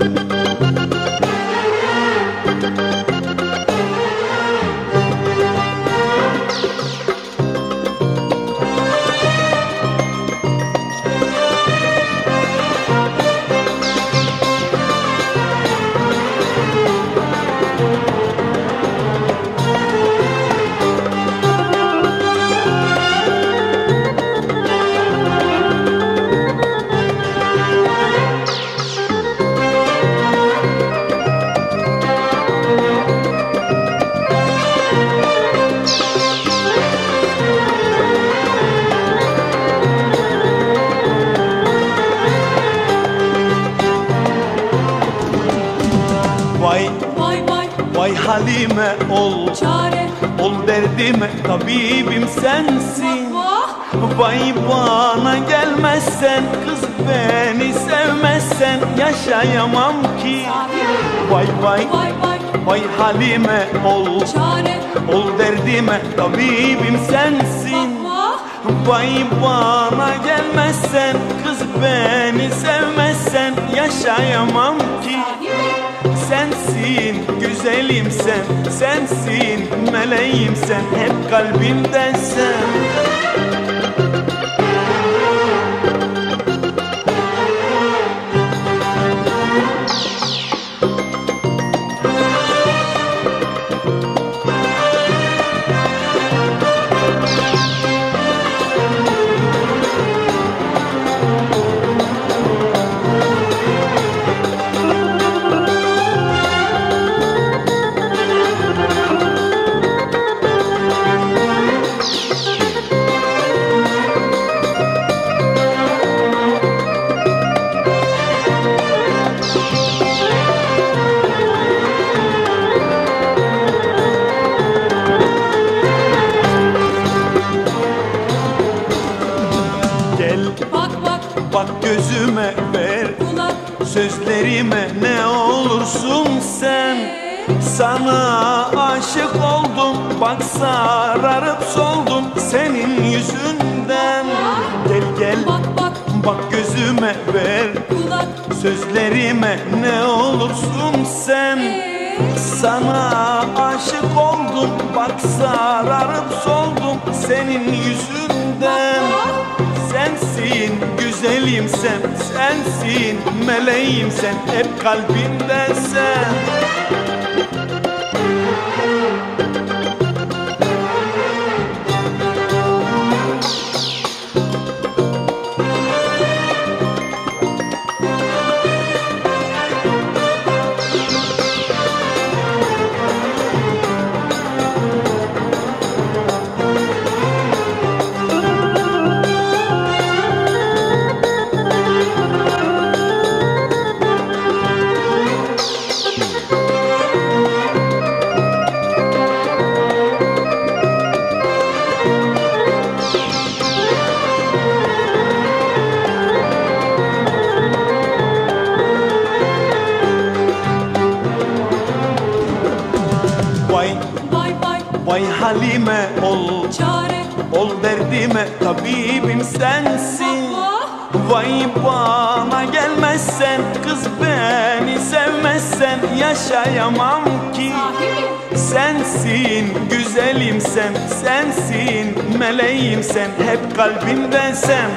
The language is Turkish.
Vay vay halime ol. Çare. Ol derdime tabibim sensin. Vay bana gelmezsen Kız beni sevmezsen Yaşayamam ki. Sahi Vay vay. Vay vay. Vay halime ol. Çare. Ol derdime tabibim sensin Vay bana gelmezsen Kız beni sevmezsen Yaşayamam ki. Sensin güzelim sen Sensin meleğim sen Hep kalbimde sen. Gel gözüme ver. Kulak Sözlerime ne olursun sen. Sana aşık oldum. Bak sararıp soldum Senin yüzünden. Gel gel. Bak bak. Bak gözüme ver Sözlerime ne olursun sen. Sana aşık oldum Bak sararıp soldum Senin yüzünden. Sensin güzelim sen Sensin meleğim sen Hep kalbimde sen vay halime ol. Çare. Ol derdime tabibim sensin. Vay bana gelmezsen Kız beni sevmezsen Yaşayamam ki. Sensin güzelim sen Sensin meleğim sen Hep kalbimde sen